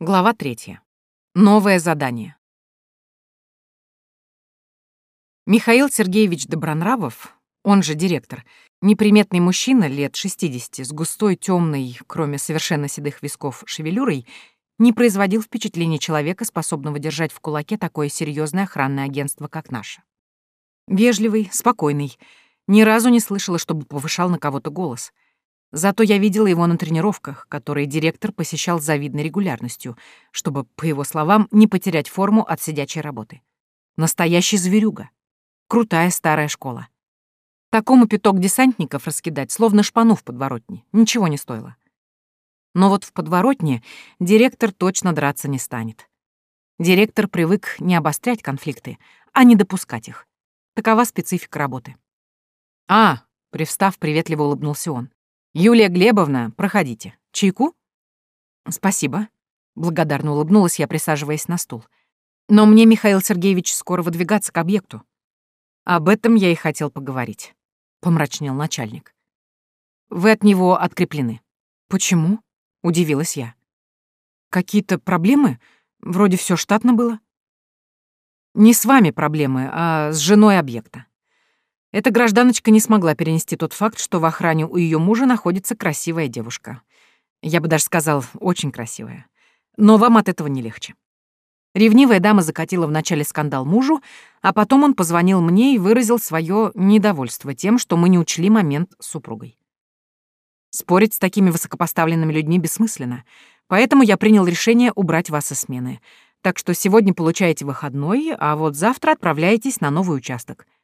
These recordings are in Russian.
Глава третья. Новое задание. Михаил Сергеевич Добронравов, он же директор, неприметный мужчина лет 60 с густой темной, кроме совершенно седых висков, шевелюрой, не производил впечатления человека, способного держать в кулаке такое серьезное охранное агентство, как наше. Вежливый, спокойный, ни разу не слышала, чтобы повышал на кого-то голос — Зато я видела его на тренировках, которые директор посещал с завидной регулярностью, чтобы, по его словам, не потерять форму от сидячей работы. Настоящий зверюга. Крутая старая школа. Такому пяток десантников раскидать, словно шпану в подворотне, ничего не стоило. Но вот в подворотне директор точно драться не станет. Директор привык не обострять конфликты, а не допускать их. Такова специфика работы. «А», — привстав, приветливо улыбнулся он. «Юлия Глебовна, проходите. Чайку?» «Спасибо», — благодарно улыбнулась я, присаживаясь на стул. «Но мне, Михаил Сергеевич, скоро выдвигаться к объекту». «Об этом я и хотел поговорить», — помрачнел начальник. «Вы от него откреплены». «Почему?» — удивилась я. «Какие-то проблемы? Вроде все штатно было». «Не с вами проблемы, а с женой объекта. Эта гражданочка не смогла перенести тот факт, что в охране у ее мужа находится красивая девушка. Я бы даже сказал, очень красивая. Но вам от этого не легче. Ревнивая дама закатила вначале скандал мужу, а потом он позвонил мне и выразил свое недовольство тем, что мы не учли момент с супругой. Спорить с такими высокопоставленными людьми бессмысленно, поэтому я принял решение убрать вас из смены. Так что сегодня получаете выходной, а вот завтра отправляетесь на новый участок —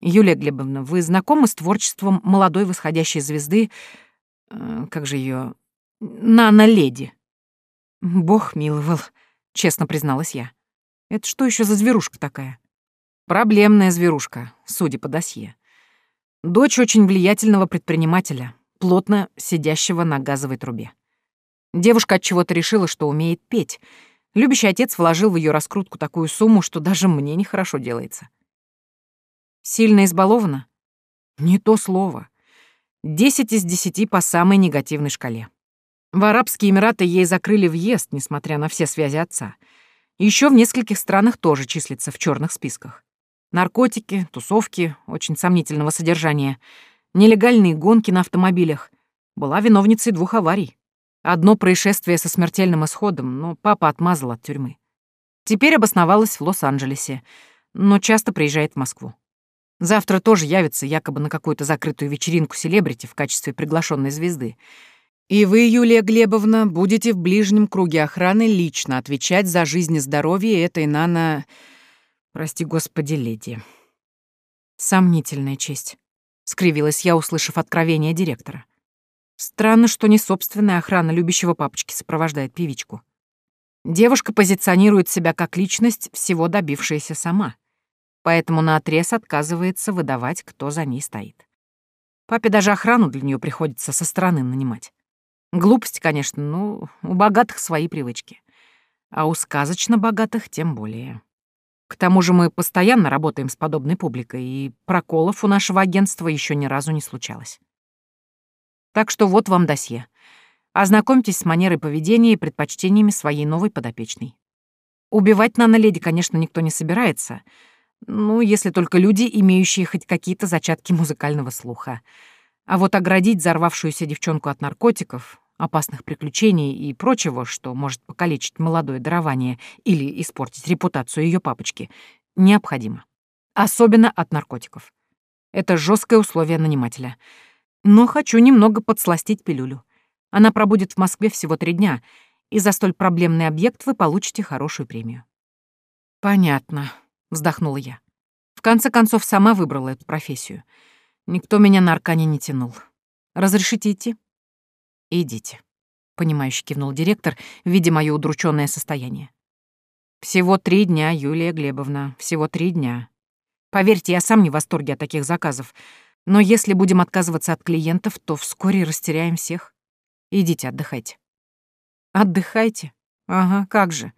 Юлия Глебовна, вы знакомы с творчеством молодой восходящей звезды, э, как же ее, Нана-леди? Бог миловал, честно призналась я. Это что еще за зверушка такая? Проблемная зверушка, судя по досье. Дочь очень влиятельного предпринимателя, плотно сидящего на газовой трубе. Девушка от чего-то решила, что умеет петь. Любящий отец вложил в ее раскрутку такую сумму, что даже мне нехорошо делается. Сильно избалована? Не то слово. Десять из десяти по самой негативной шкале. В Арабские Эмираты ей закрыли въезд, несмотря на все связи отца. Еще в нескольких странах тоже числится в черных списках. Наркотики, тусовки очень сомнительного содержания, нелегальные гонки на автомобилях. Была виновницей двух аварий. Одно происшествие со смертельным исходом, но папа отмазал от тюрьмы. Теперь обосновалась в Лос-Анджелесе, но часто приезжает в Москву. Завтра тоже явится якобы на какую-то закрытую вечеринку селебрити в качестве приглашенной звезды. И вы, Юлия Глебовна, будете в ближнем круге охраны лично отвечать за жизнь и здоровье этой нано... Прости господи, леди. Сомнительная честь. Скривилась я, услышав откровение директора. Странно, что не собственная охрана любящего папочки сопровождает певичку. Девушка позиционирует себя как личность, всего добившаяся сама поэтому наотрез отказывается выдавать, кто за ней стоит. Папе даже охрану для нее приходится со стороны нанимать. Глупость, конечно, но у богатых свои привычки. А у сказочно богатых тем более. К тому же мы постоянно работаем с подобной публикой, и проколов у нашего агентства еще ни разу не случалось. Так что вот вам досье. Ознакомьтесь с манерой поведения и предпочтениями своей новой подопечной. Убивать нано-леди, конечно, никто не собирается — ну, если только люди, имеющие хоть какие-то зачатки музыкального слуха. А вот оградить взорвавшуюся девчонку от наркотиков, опасных приключений и прочего, что может покалечить молодое дарование или испортить репутацию ее папочки, необходимо. Особенно от наркотиков. Это жесткое условие нанимателя. Но хочу немного подсластить пилюлю. Она пробудет в Москве всего три дня, и за столь проблемный объект вы получите хорошую премию. Понятно, вздохнула я. В конце концов, сама выбрала эту профессию. Никто меня на аркане не тянул. Разрешите идти? Идите, понимающе кивнул директор, видя мое удрученное состояние. Всего три дня, Юлия Глебовна, всего три дня. Поверьте, я сам не в восторге от таких заказов, но если будем отказываться от клиентов, то вскоре растеряем всех. Идите, отдыхайте. Отдыхайте? Ага, как же.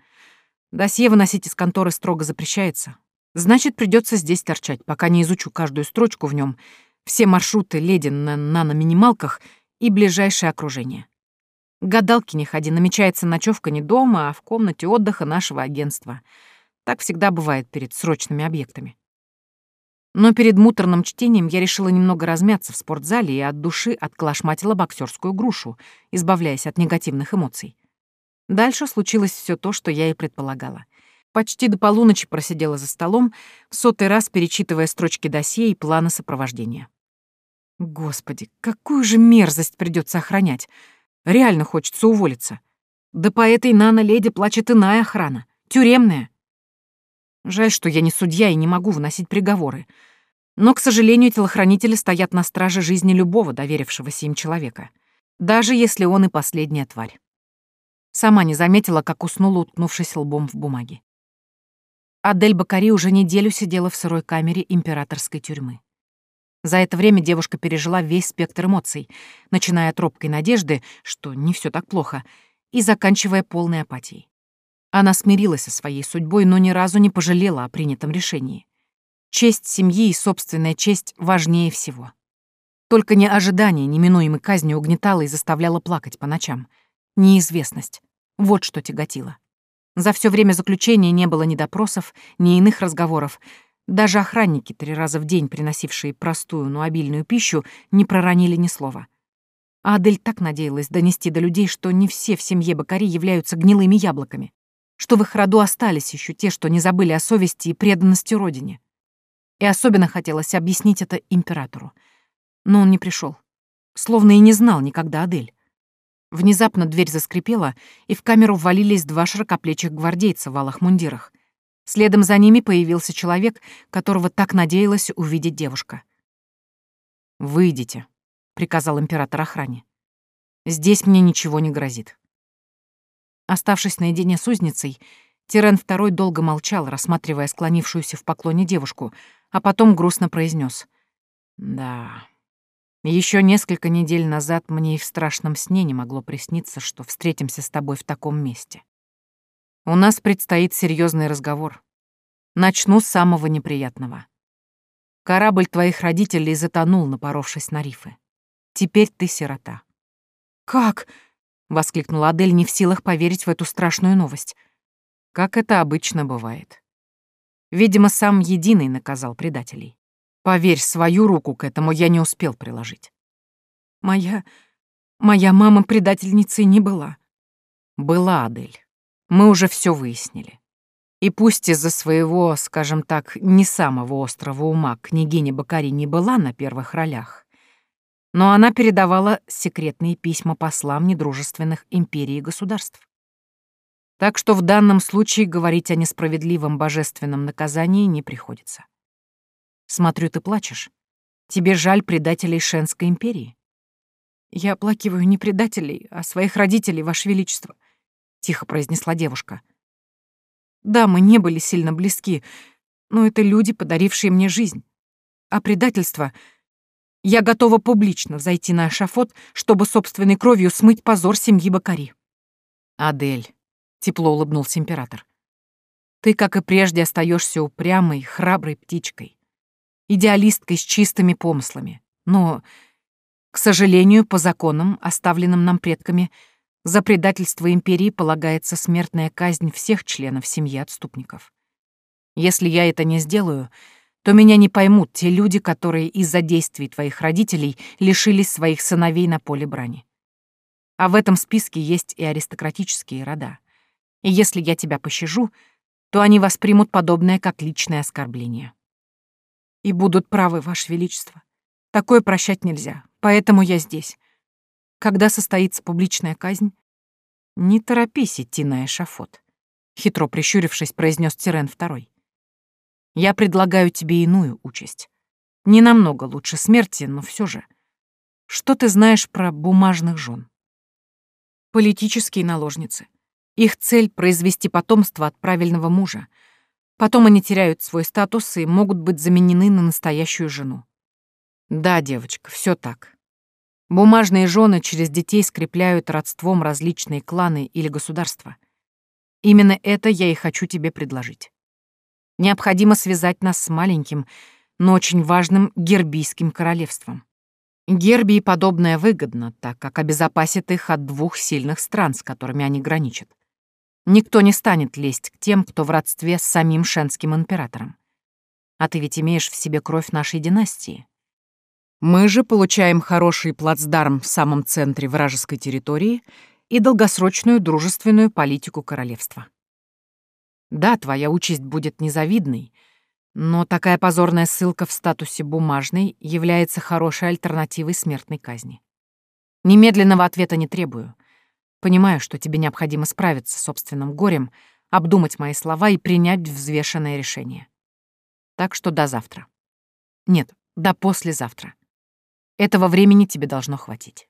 Досье выносить из конторы строго запрещается. Значит, придется здесь торчать, пока не изучу каждую строчку в нем, все маршруты леди на нано-минималках и ближайшее окружение. Гадалки не ходи, намечается ночевка не дома, а в комнате отдыха нашего агентства. Так всегда бывает перед срочными объектами. Но перед муторным чтением я решила немного размяться в спортзале и от души отклашматила боксерскую грушу, избавляясь от негативных эмоций. Дальше случилось все то, что я и предполагала. Почти до полуночи просидела за столом, в сотый раз перечитывая строчки досье и плана сопровождения. Господи, какую же мерзость придется охранять. Реально хочется уволиться. Да по этой нано-леди плачет иная охрана, тюремная. Жаль, что я не судья и не могу вносить приговоры. Но, к сожалению, телохранители стоят на страже жизни любого доверившегося им человека, даже если он и последняя тварь. Сама не заметила, как уснула, уткнувшись лбом в бумаге. Адель Бакари уже неделю сидела в сырой камере императорской тюрьмы. За это время девушка пережила весь спектр эмоций, начиная от робкой надежды, что не все так плохо, и заканчивая полной апатией. Она смирилась со своей судьбой, но ни разу не пожалела о принятом решении. Честь семьи и собственная честь важнее всего. Только не ожидание неминуемой казни угнетало и заставляло плакать по ночам. Неизвестность. Вот что тяготило. За все время заключения не было ни допросов, ни иных разговоров. Даже охранники, три раза в день приносившие простую, но обильную пищу, не проронили ни слова. Адель так надеялась донести до людей, что не все в семье Бакари являются гнилыми яблоками, что в их роду остались еще те, что не забыли о совести и преданности родине. И особенно хотелось объяснить это императору. Но он не пришел, словно и не знал никогда Адель. Внезапно дверь заскрипела, и в камеру ввалились два широкоплечих гвардейца в алых мундирах. Следом за ними появился человек, которого так надеялась увидеть девушка. «Выйдите», — приказал император охране. «Здесь мне ничего не грозит». Оставшись наедине с узницей, Тирен II долго молчал, рассматривая склонившуюся в поклоне девушку, а потом грустно произнес: «Да, еще несколько недель назад мне и в страшном сне не могло присниться, что встретимся с тобой в таком месте. У нас предстоит серьезный разговор. Начну с самого неприятного. Корабль твоих родителей затонул, напоровшись на рифы. Теперь ты сирота. «Как?» — воскликнула Адель, не в силах поверить в эту страшную новость. Как это обычно бывает. Видимо, сам Единый наказал предателей. Поверь, свою руку к этому я не успел приложить. Моя... моя мама предательницей не была. Была, Адель. Мы уже все выяснили. И пусть из-за своего, скажем так, не самого острого ума княгиня Бакари не была на первых ролях, но она передавала секретные письма послам недружественных империй и государств. Так что в данном случае говорить о несправедливом божественном наказании не приходится. Смотрю, ты плачешь. Тебе жаль предателей Шенской империи? Я оплакиваю не предателей, а своих родителей, Ваше Величество, — тихо произнесла девушка. Да, мы не были сильно близки, но это люди, подарившие мне жизнь. А предательство... Я готова публично взойти на эшафот, чтобы собственной кровью смыть позор семьи Бакари. «Адель», — тепло улыбнулся император, — «ты, как и прежде, остаешься упрямой, храброй птичкой идеалисткой с чистыми помыслами. Но, к сожалению, по законам, оставленным нам предками, за предательство империи полагается смертная казнь всех членов семьи отступников. Если я это не сделаю, то меня не поймут те люди, которые из-за действий твоих родителей лишились своих сыновей на поле брани. А в этом списке есть и аристократические рода. И если я тебя пощажу, то они воспримут подобное как личное оскорбление. И будут правы, Ваше Величество. Такое прощать нельзя, поэтому я здесь. Когда состоится публичная казнь? Не торопись идти на эшафот, хитро прищурившись, произнес Тирен II. Я предлагаю тебе иную участь. Не намного лучше смерти, но все же. Что ты знаешь про бумажных жен? Политические наложницы. Их цель — произвести потомство от правильного мужа — Потом они теряют свой статус и могут быть заменены на настоящую жену. Да, девочка, все так. Бумажные жены через детей скрепляют родством различные кланы или государства. Именно это я и хочу тебе предложить. Необходимо связать нас с маленьким, но очень важным гербийским королевством. Гербии подобное выгодно, так как обезопасит их от двух сильных стран, с которыми они граничат. Никто не станет лезть к тем, кто в родстве с самим шенским императором. А ты ведь имеешь в себе кровь нашей династии. Мы же получаем хороший плацдарм в самом центре вражеской территории и долгосрочную дружественную политику королевства. Да, твоя участь будет незавидной, но такая позорная ссылка в статусе бумажной является хорошей альтернативой смертной казни. Немедленного ответа не требую. Понимаю, что тебе необходимо справиться с собственным горем, обдумать мои слова и принять взвешенное решение. Так что до завтра. Нет, до послезавтра. Этого времени тебе должно хватить.